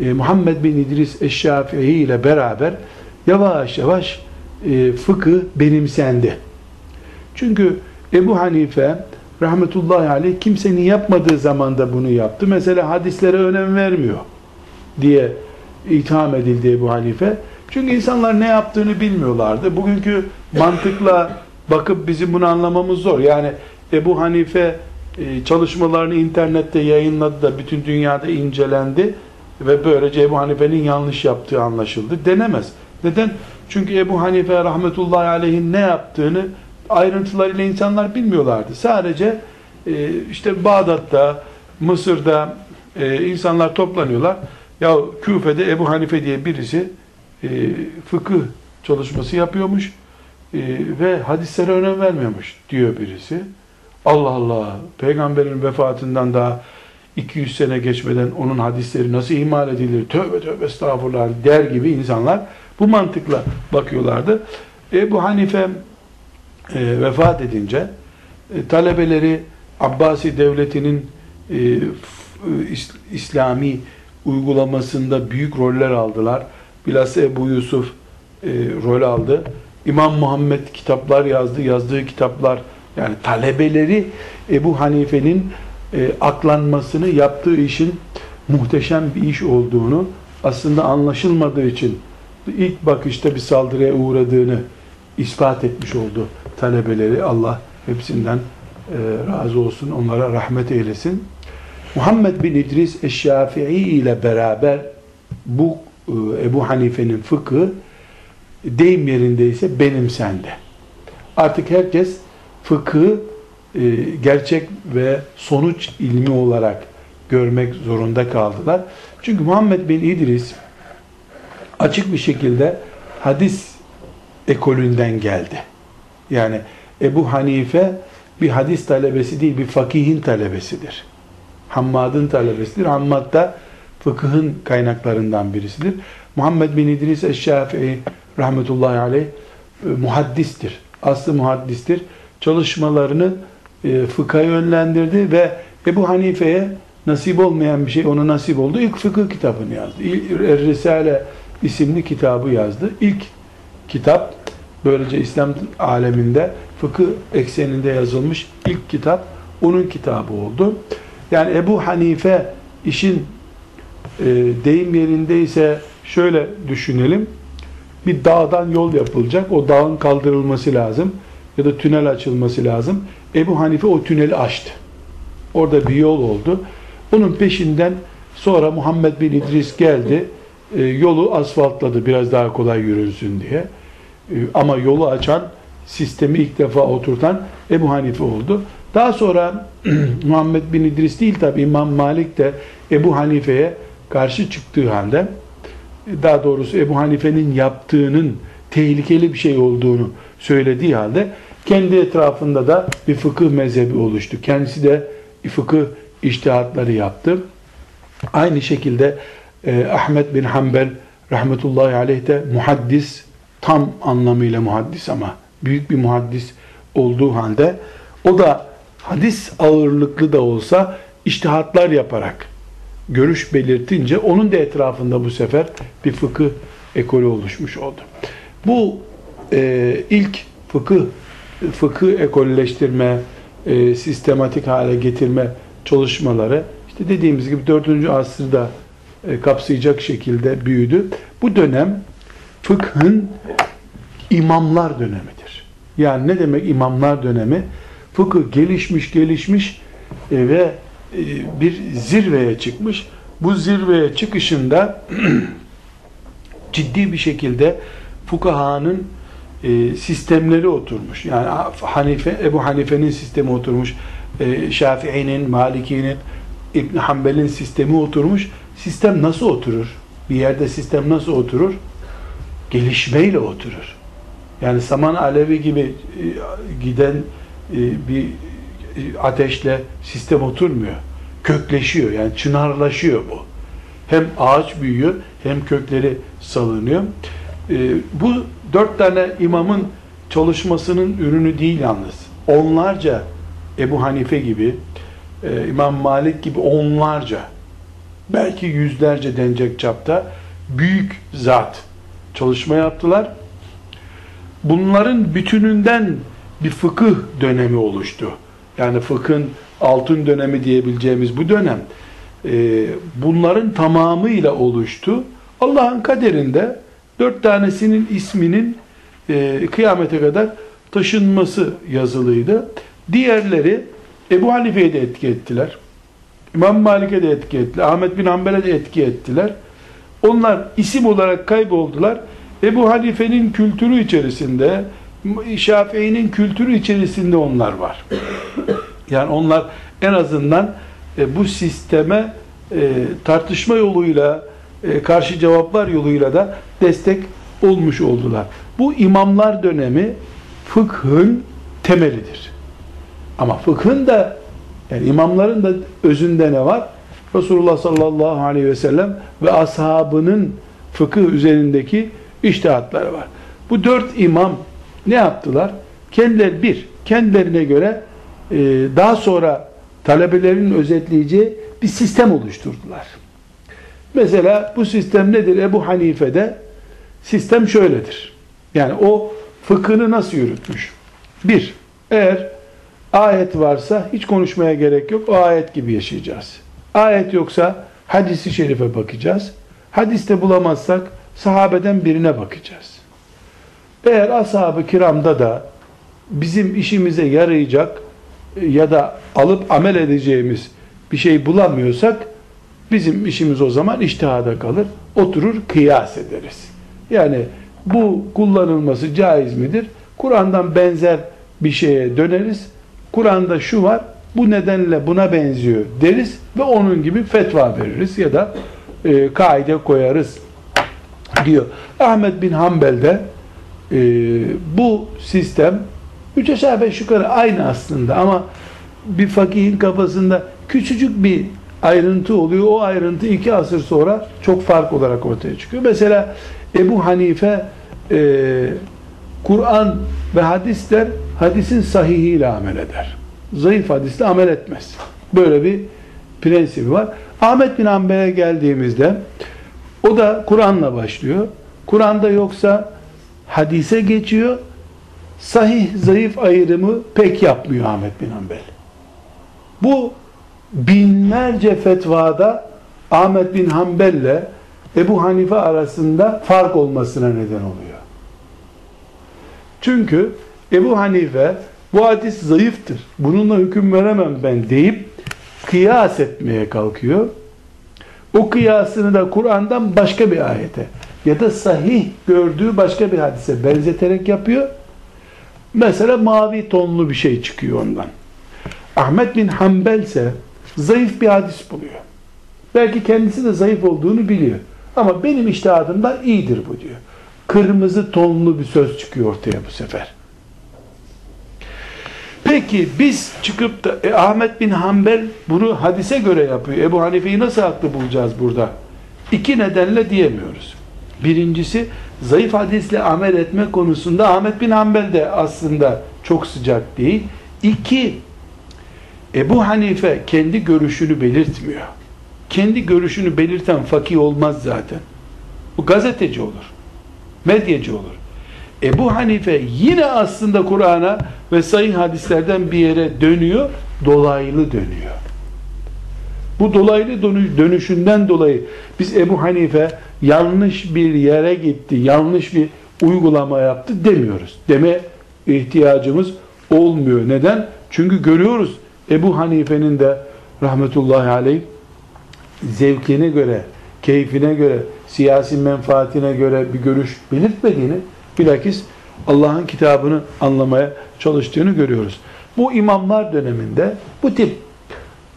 E, Muhammed bin İdris Eş-Şafii ile beraber yavaş yavaş e, fıkıh benimsendi. Çünkü Ebu Hanife rahmetullahi aleyh kimsenin yapmadığı zamanda bunu yaptı. Mesela hadislere önem vermiyor diye itham edildi Ebu Hanife. Çünkü insanlar ne yaptığını bilmiyorlardı. Bugünkü mantıkla bakıp bizim bunu anlamamız zor. Yani Ebu Hanife e, çalışmalarını internette yayınladı da bütün dünyada incelendi ve böylece Ebu Hanife'nin yanlış yaptığı anlaşıldı. Denemez. Neden? Çünkü Ebu Hanife rahmetullahi aleyhin ne yaptığını ayrıntılarıyla insanlar bilmiyorlardı. Sadece e, işte Bağdat'ta, Mısır'da e, insanlar toplanıyorlar. Ya Küfe'de Ebu Hanife diye birisi e, fıkıh çalışması yapıyormuş e, ve hadislere önem vermiyormuş diyor birisi. Allah Allah, peygamberin vefatından daha 200 sene geçmeden onun hadisleri nasıl ihmal edilir, tövbe tövbe estağfurullah der gibi insanlar bu mantıkla bakıyorlardı. Ebu Hanife e, vefat edince e, talebeleri Abbasi devletinin e, is, İslami uygulamasında büyük roller aldılar. Bilhassa Ebu Yusuf e, rol aldı. İmam Muhammed kitaplar yazdı. Yazdığı kitaplar yani talebeleri Ebu Hanife'nin e, aklanmasını yaptığı işin muhteşem bir iş olduğunu aslında anlaşılmadığı için ilk bakışta bir saldırıya uğradığını ispat etmiş oldu talebeleri. Allah hepsinden e, razı olsun, onlara rahmet eylesin. Muhammed bin İdris Eşşafii ile beraber bu e, Ebu Hanife'nin fıkı deyim yerindeyse benimsendi. Artık herkes fıkı e, gerçek ve sonuç ilmi olarak görmek zorunda kaldılar. Çünkü Muhammed bin İdris açık bir şekilde hadis ekolünden geldi. Yani Ebu Hanife bir hadis talebesi değil, bir fakihin talebesidir. Hammad'ın talebesidir. Hammad da fıkıhın kaynaklarından birisidir. Muhammed bin İdris Eşşafii rahmetullahi aleyh e, muhaddistir. Aslı muhaddistir. Çalışmalarını e, fıkha yönlendirdi ve Ebu Hanife'ye nasip olmayan bir şey ona nasip oldu. İlk fıkıh kitabını yazdı. Er-Risale isimli kitabı yazdı. İlk kitap böylece İslam aleminde fıkıh ekseninde yazılmış ilk kitap onun kitabı oldu. Yani Ebu Hanife işin e, deyim yerindeyse şöyle düşünelim. Bir dağdan yol yapılacak. O dağın kaldırılması lazım. Ya da tünel açılması lazım. Ebu Hanife o tüneli açtı. Orada bir yol oldu. Onun peşinden sonra Muhammed bin İdris geldi. E, yolu asfaltladı biraz daha kolay yürünsün diye. E, ama yolu açan, sistemi ilk defa oturtan Ebu Hanife oldu. Daha sonra [clears throat] Muhammed bin İdris değil tabi İmam Malik de Ebu Hanife'ye karşı çıktığı halde daha doğrusu Ebu Hanife'nin yaptığının tehlikeli bir şey olduğunu söylediği halde kendi etrafında da bir fıkıh mezhebi oluştu. Kendisi de fıkıh iştihatları yaptı. Aynı şekilde e, Ahmet bin Hanbel rahmetullahi aleyh de muhaddis, tam anlamıyla muhaddis ama büyük bir muhaddis olduğu halde o da hadis ağırlıklı da olsa iştihatlar yaparak görüş belirtince onun da etrafında bu sefer bir fıkıh ekolü oluşmuş oldu. Bu e, ilk fıkıh fıkıh ekolleştirme, e, sistematik hale getirme çalışmaları işte dediğimiz gibi 4. asırda e, kapsayacak şekilde büyüdü. Bu dönem fıkhın imamlar dönemidir. Yani ne demek imamlar dönemi? Fıkıh gelişmiş gelişmiş e, ve e, bir zirveye çıkmış. Bu zirveye çıkışında [clears throat] ciddi bir şekilde fukahanın e, sistemleri oturmuş. Yani Hanife, Ebu Hanife'nin sistemi oturmuş. E, Şafii'nin, Maliki'nin, İbn Hanbel'in sistemi oturmuş. Sistem nasıl oturur? Bir yerde sistem nasıl oturur? Gelişmeyle oturur. Yani saman alevi gibi e, giden e, bir e, ateşle sistem oturmuyor. Kökleşiyor yani çınarlaşıyor bu. Hem ağaç büyüyor hem kökleri salınıyor. Bu dört tane imamın çalışmasının ürünü değil yalnız. Onlarca Ebu Hanife gibi, İmam Malik gibi onlarca, belki yüzlerce denecek çapta büyük zat çalışma yaptılar. Bunların bütününden bir fıkıh dönemi oluştu. Yani fıkhın altın dönemi diyebileceğimiz bu dönem e, bunların tamamıyla oluştu. Allah'ın kaderinde dört tanesinin isminin e, kıyamete kadar taşınması yazılıydı. Diğerleri Ebu Hanife'ye de etki ettiler. İmam Malik'e de etki ettiler. Ahmet bin Hanbel'e de etki ettiler. Onlar isim olarak kayboldular. Ebu Hanife'nin kültürü içerisinde, Şafii'nin kültürü içerisinde onlar var. [clears throat] Yani onlar en azından e, bu sisteme e, tartışma yoluyla, e, karşı cevaplar yoluyla da destek olmuş oldular. Bu imamlar dönemi fıkhın temelidir. Ama fıkhın da yani imamların da özünde ne var? Resulullah sallallahu aleyhi ve sellem ve ashabının fıkıh üzerindeki iştihatları var. Bu dört imam ne yaptılar? Kendileri bir, kendilerine göre e, daha sonra talebelerin özetleyeceği bir sistem oluşturdular. Mesela bu sistem nedir? Ebu Hanife'de sistem şöyledir. Yani o fıkhını nasıl yürütmüş? Bir, eğer Ayet varsa hiç konuşmaya gerek yok. O ayet gibi yaşayacağız. Ayet yoksa hadisi şerife bakacağız. Hadiste bulamazsak sahabeden birine bakacağız. Eğer ashab-ı kiramda da bizim işimize yarayacak ya da alıp amel edeceğimiz bir şey bulamıyorsak bizim işimiz o zaman iştihada kalır. Oturur kıyas ederiz. Yani bu kullanılması caiz midir? Kur'an'dan benzer bir şeye döneriz. Kur'an'da şu var, bu nedenle buna benziyor deriz ve onun gibi fetva veririz ya da e, kaide koyarız diyor. Ahmet bin Hanbel'de e, bu sistem üç aşağı beş yukarı aynı aslında ama bir fakihin kafasında küçücük bir ayrıntı oluyor. O ayrıntı iki asır sonra çok fark olarak ortaya çıkıyor. Mesela Ebu Hanife e, Kur'an ve hadisler hadisin sahihiyle amel eder. Zayıf hadisle amel etmez. Böyle bir prensibi var. Ahmet bin Hanbel'e geldiğimizde o da Kur'an'la başlıyor. Kur'an'da yoksa hadise geçiyor. Sahih zayıf ayrımı pek yapmıyor Ahmet bin Hanbel. Bu binlerce fetvada Ahmet bin Hanbel ile Ebu Hanife arasında fark olmasına neden oluyor. Çünkü Ebu Hanife bu hadis zayıftır. Bununla hüküm veremem ben deyip kıyas etmeye kalkıyor. O kıyasını da Kur'an'dan başka bir ayete ya da sahih gördüğü başka bir hadise benzeterek yapıyor. Mesela mavi tonlu bir şey çıkıyor ondan. Ahmet bin Hanbel ise zayıf bir hadis buluyor. Belki kendisi de zayıf olduğunu biliyor. Ama benim iştihadımdan iyidir bu diyor. Kırmızı tonlu bir söz çıkıyor ortaya bu sefer. Peki biz çıkıp da e, Ahmet bin Hanbel bunu hadise göre yapıyor. Ebu Hanife'yi nasıl haklı bulacağız burada? İki nedenle diyemiyoruz. Birincisi zayıf hadisle amel etme konusunda Ahmet bin Hanbel de aslında çok sıcak değil. İki, Ebu Hanife kendi görüşünü belirtmiyor. Kendi görüşünü belirten fakih olmaz zaten. Bu gazeteci olur. Medyacı olur. Ebu Hanife yine aslında Kur'an'a ve sayın hadislerden bir yere dönüyor, dolaylı dönüyor. Bu dolaylı dönüşünden dolayı biz Ebu Hanife yanlış bir yere gitti, yanlış bir uygulama yaptı demiyoruz. Deme ihtiyacımız olmuyor. Neden? Çünkü görüyoruz Ebu Hanife'nin de rahmetullahi aleyh zevkine göre, keyfine göre, siyasi menfaatine göre bir görüş belirtmediğini bilakis Allah'ın kitabını anlamaya çalıştığını görüyoruz. Bu imamlar döneminde bu tip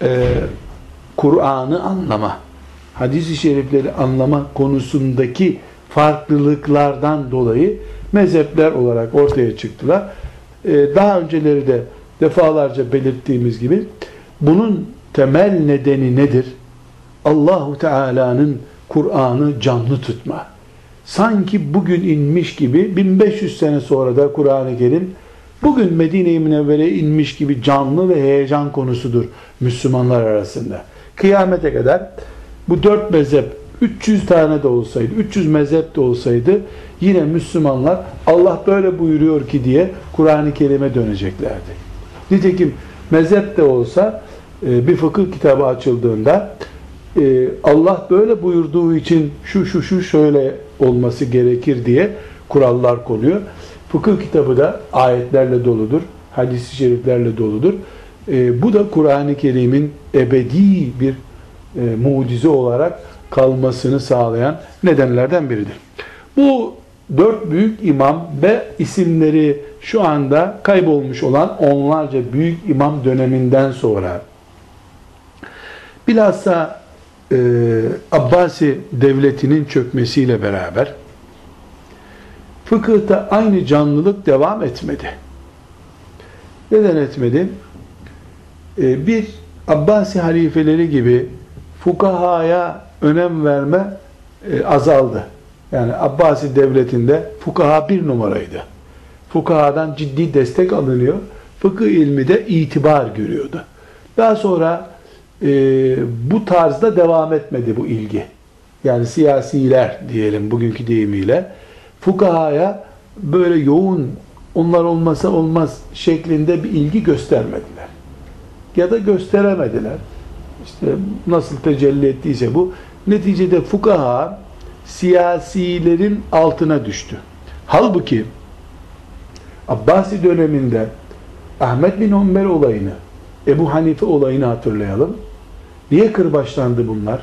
e, Kur'an'ı anlama, hadis-i şerifleri anlama konusundaki farklılıklardan dolayı mezhepler olarak ortaya çıktılar. E, daha önceleri de defalarca belirttiğimiz gibi bunun temel nedeni nedir? Allahu Teala'nın Kur'an'ı canlı tutma. Sanki bugün inmiş gibi 1500 sene sonra da Kur'an-ı Kerim bugün Medine-i Münevvere inmiş gibi canlı ve heyecan konusudur Müslümanlar arasında. Kıyamete kadar bu dört mezhep 300 tane de olsaydı, 300 mezhep de olsaydı yine Müslümanlar Allah böyle buyuruyor ki diye Kur'an-ı Kerim'e döneceklerdi. Nitekim mezhep de olsa e, bir fıkıh kitabı açıldığında e, Allah böyle buyurduğu için şu şu şu şöyle olması gerekir diye kurallar konuyor. Fıkıh kitabı da ayetlerle doludur, hadis-i şeriflerle doludur. E, bu da Kur'an-ı Kerim'in ebedi bir e, mucize olarak kalmasını sağlayan nedenlerden biridir. Bu dört büyük imam ve isimleri şu anda kaybolmuş olan onlarca büyük imam döneminden sonra bilhassa e, Abbasi devletinin çökmesiyle beraber fıkıhta aynı canlılık devam etmedi. Neden etmedi? E, bir Abbasi halifeleri gibi fukahaya önem verme e, azaldı. Yani Abbasi devletinde fukaha bir numaraydı. Fukahadan ciddi destek alınıyor. Fıkıh ilmi de itibar görüyordu. Daha sonra e, bu tarzda devam etmedi bu ilgi. Yani siyasiler diyelim bugünkü deyimiyle fukahaya böyle yoğun onlar olmasa olmaz şeklinde bir ilgi göstermediler. Ya da gösteremediler. İşte nasıl tecelli ettiyse bu. Neticede fukaha siyasilerin altına düştü. Halbuki Abbasi döneminde Ahmet bin Hanbel olayını, Ebu Hanife olayını hatırlayalım. Niye kırbaçlandı bunlar?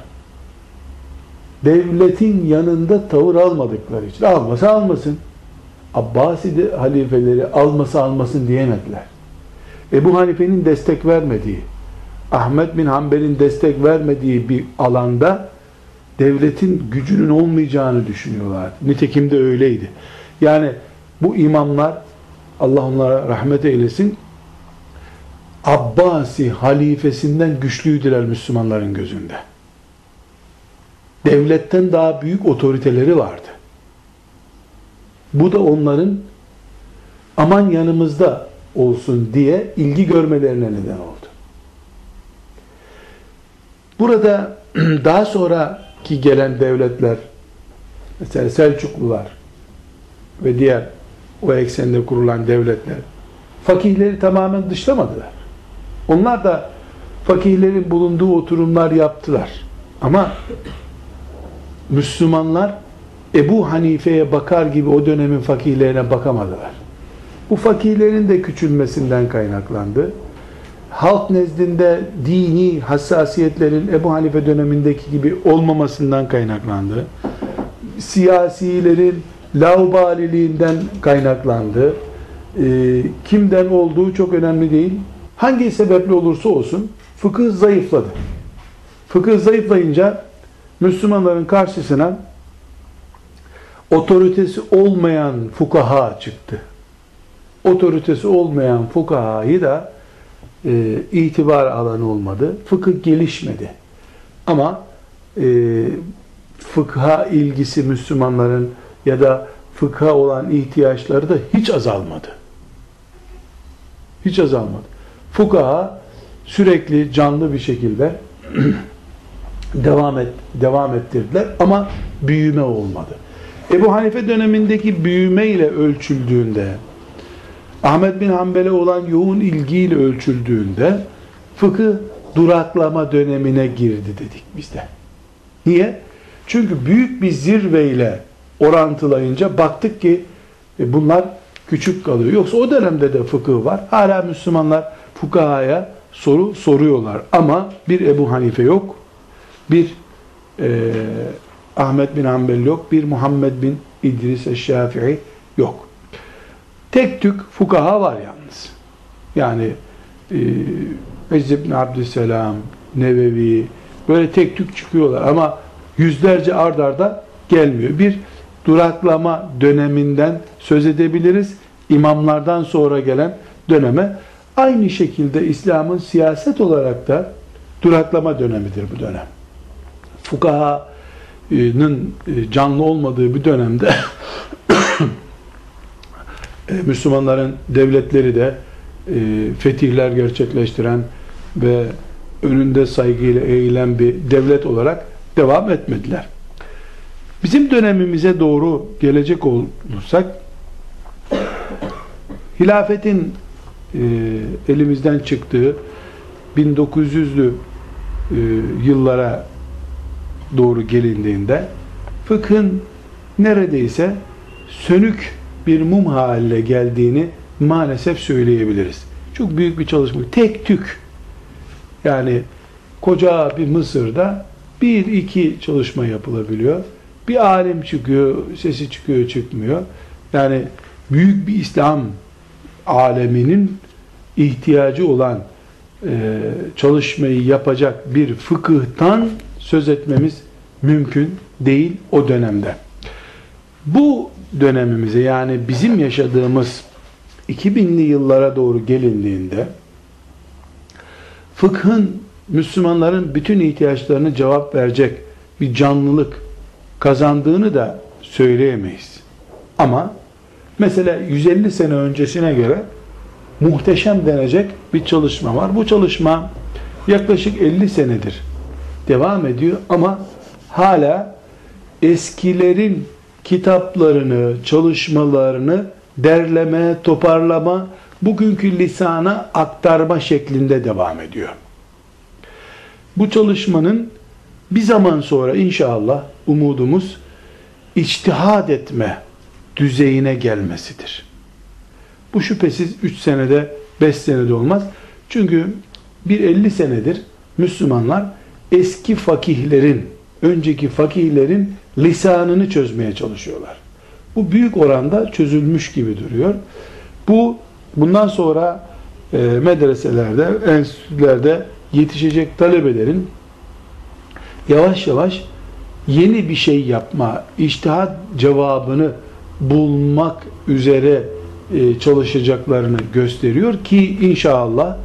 Devletin yanında tavır almadıkları için. Almasa almasın. Abbasi de halifeleri almasa almasın diyemediler. Ebu Hanife'nin destek vermediği, Ahmet bin Hanbel'in destek vermediği bir alanda devletin gücünün olmayacağını düşünüyorlar. Nitekim de öyleydi. Yani bu imamlar Allah onlara rahmet eylesin Abbasi halifesinden güçlüydüler Müslümanların gözünde. Devletten daha büyük otoriteleri vardı. Bu da onların aman yanımızda olsun diye ilgi görmelerine neden oldu. Burada [clears throat] daha sonraki gelen devletler mesela Selçuklular ve diğer o eksende kurulan devletler fakihleri tamamen dışlamadılar. Onlar da fakihlerin bulunduğu oturumlar yaptılar. Ama Müslümanlar Ebu Hanife'ye bakar gibi o dönemin fakihlerine bakamadılar. Bu fakihlerin de küçülmesinden kaynaklandı. Halk nezdinde dini hassasiyetlerin Ebu Hanife dönemindeki gibi olmamasından kaynaklandı. Siyasilerin laubaliliğinden kaynaklandı. E, kimden olduğu çok önemli değil. Hangi sebeple olursa olsun fıkıh zayıfladı. Fıkıh zayıflayınca Müslümanların karşısına otoritesi olmayan fukaha çıktı. Otoritesi olmayan fukahayı da e, itibar alanı olmadı. Fıkıh gelişmedi. Ama e, fıkha ilgisi Müslümanların ya da fıkha olan ihtiyaçları da hiç azalmadı. Hiç azalmadı. Fukaha sürekli canlı bir şekilde [clears throat] devam et devam ettirdiler ama büyüme olmadı. Ebu Hanife dönemindeki büyüme ile ölçüldüğünde Ahmet bin Hanbel'e olan yoğun ilgiyle ölçüldüğünde fıkıh duraklama dönemine girdi dedik biz de. Niye? Çünkü büyük bir zirveyle orantılayınca baktık ki e, bunlar küçük kalıyor. Yoksa o dönemde de fıkıh var. Hala Müslümanlar fukahaya soru soruyorlar. Ama bir Ebu Hanife yok. Bir e, Ahmet bin Hanbel yok. Bir Muhammed bin İdris Eşşafii yok. Tek tük fukaha var yalnız. Yani e, İzz bin Abdüsselam, Nevevi böyle tek tük çıkıyorlar ama yüzlerce ard arda gelmiyor. Bir duraklama döneminden söz edebiliriz. İmamlardan sonra gelen döneme aynı şekilde İslam'ın siyaset olarak da duraklama dönemidir bu dönem. Fukahanın e, canlı olmadığı bir dönemde [coughs] e, Müslümanların devletleri de e, fetihler gerçekleştiren ve önünde saygıyla eğilen bir devlet olarak devam etmediler. Bizim dönemimize doğru gelecek olursak [coughs] hilafetin e, elimizden çıktığı 1900'lü e, yıllara doğru gelindiğinde fıkhın neredeyse sönük bir mum haline geldiğini maalesef söyleyebiliriz. Çok büyük bir çalışma. Tek tük yani koca bir Mısır'da bir iki çalışma yapılabiliyor. Bir alim çıkıyor, sesi çıkıyor, çıkmıyor. Yani büyük bir İslam aleminin ihtiyacı olan e, çalışmayı yapacak bir fıkıhtan söz etmemiz mümkün değil o dönemde. Bu dönemimize yani bizim yaşadığımız 2000'li yıllara doğru gelindiğinde fıkhın Müslümanların bütün ihtiyaçlarını cevap verecek bir canlılık kazandığını da söyleyemeyiz. Ama mesela 150 sene öncesine göre muhteşem denecek bir çalışma var. Bu çalışma yaklaşık 50 senedir devam ediyor ama hala eskilerin kitaplarını, çalışmalarını derleme, toparlama, bugünkü lisana aktarma şeklinde devam ediyor. Bu çalışmanın bir zaman sonra inşallah umudumuz içtihad etme düzeyine gelmesidir. Bu şüphesiz 3 senede 5 senede olmaz. Çünkü bir 50 senedir Müslümanlar eski fakihlerin, önceki fakihlerin lisanını çözmeye çalışıyorlar. Bu büyük oranda çözülmüş gibi duruyor. Bu bundan sonra e, medreselerde, enstitülerde yetişecek talebelerin yavaş yavaş yeni bir şey yapma, iştihat cevabını bulmak üzere e, çalışacaklarını gösteriyor ki inşallah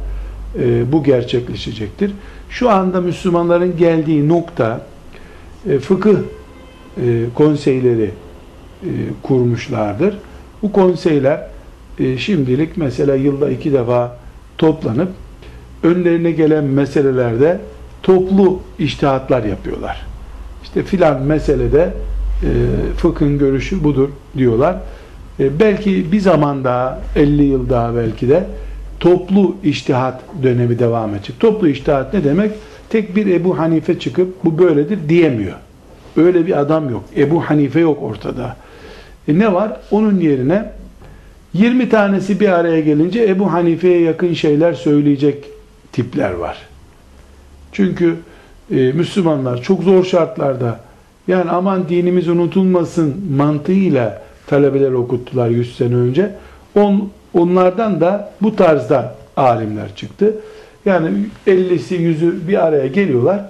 e, bu gerçekleşecektir. Şu anda Müslümanların geldiği nokta e, fıkıh konseyleri kurmuşlardır. Bu konseyler şimdilik mesela yılda iki defa toplanıp önlerine gelen meselelerde toplu iştihatlar yapıyorlar. İşte filan meselede e, fıkhın görüşü budur diyorlar. E, belki bir zaman daha 50 yıl daha belki de toplu iştihat dönemi devam edecek. Toplu iştihat ne demek? Tek bir Ebu Hanife çıkıp bu böyledir diyemiyor. Öyle bir adam yok. Ebu Hanife yok ortada. E ne var? Onun yerine 20 tanesi bir araya gelince Ebu Hanife'ye yakın şeyler söyleyecek tipler var. Çünkü e, Müslümanlar çok zor şartlarda yani aman dinimiz unutulmasın mantığıyla talebeler okuttular 100 sene önce. On, onlardan da bu tarzda alimler çıktı. Yani 50'si 100'ü bir araya geliyorlar.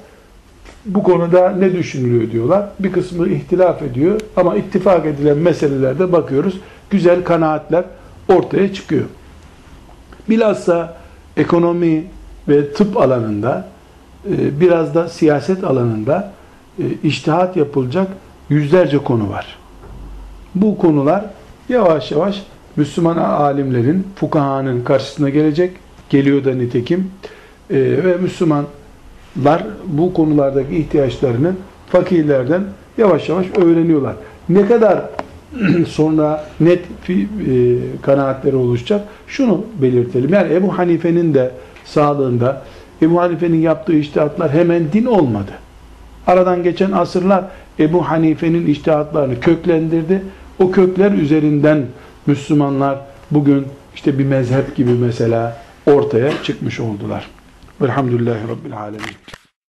Bu konuda ne düşünülüyor diyorlar. Bir kısmı ihtilaf ediyor ama ittifak edilen meselelerde bakıyoruz. Güzel kanaatler ortaya çıkıyor. Bilhassa ekonomi ve tıp alanında e, biraz da siyaset alanında iştihat yapılacak yüzlerce konu var. Bu konular yavaş yavaş Müslüman alimlerin, fukahanın karşısına gelecek. Geliyor da nitekim. E, ve Müslümanlar bu konulardaki ihtiyaçlarını fakirlerden yavaş yavaş öğreniyorlar. Ne kadar [clears throat] sonra net e, kanaatleri oluşacak? Şunu belirtelim. Yani Ebu Hanife'nin de sağlığında Ebu Hanife'nin yaptığı iştihatlar hemen din olmadı. Aradan geçen asırlar Ebu Hanife'nin iştihatlarını köklendirdi. O kökler üzerinden Müslümanlar bugün işte bir mezhep gibi mesela ortaya çıkmış oldular. Velhamdülillahi Rabbil Alemin.